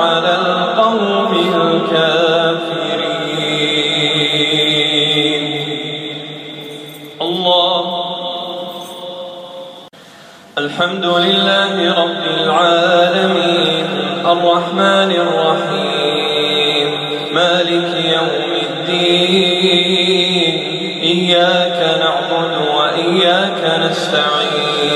على القوم الكافرين. الله. الحمد لله رب العالمين. الرحمن الرحيم. مالك يوم الدين. إياك نعبد وإياك نستعين.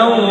não